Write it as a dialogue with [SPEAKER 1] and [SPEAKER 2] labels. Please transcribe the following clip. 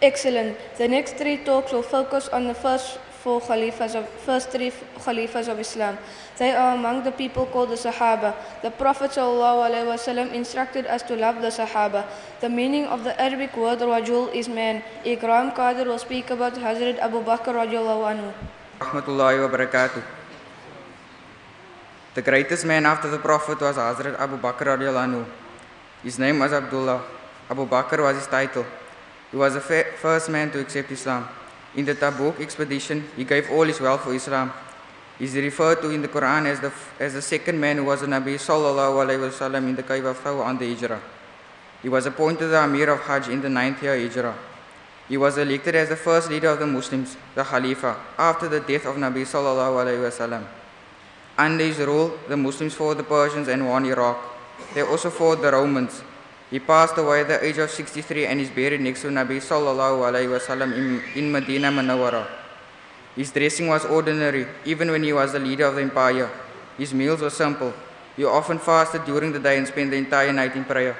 [SPEAKER 1] Excellent. The next three talks will focus on the first four Khalifas of, first three Khalifas of Islam. They are among the people called the Sahaba. The Prophet ﷺ instructed us to love the Sahaba. The meaning of the Arabic word rajul is man. Ikram Qadir will speak about Hazrat Abu Bakr anhu.
[SPEAKER 2] Rahmatullahi wa barakatuh. The greatest man after the Prophet was Hazrat Abu Bakr radiallahu anhu. His name was Abdullah. Abu Bakr was his title. He was the first man to accept Islam. In the Tabuk expedition, he gave all his wealth for Islam. He is referred to in the Quran as the, as the second man who was a Nabi sallallahu wasallam in the of on the Hijrah. He was appointed the Amir of Hajj in the ninth year Hijrah. He was elected as the first leader of the Muslims, the Khalifa, after the death of Nabi sallallahu alayhi wasallam. Under his rule, the Muslims fought the Persians and won Iraq. They also fought the Romans. He passed away at the age of 63 and is buried next to Nabi sallallahu alaihi wasallam in, in Medina Munawwara. His dressing was ordinary, even when he was the leader of the empire. His meals were simple. He often fasted during the day and spent the entire night in prayer.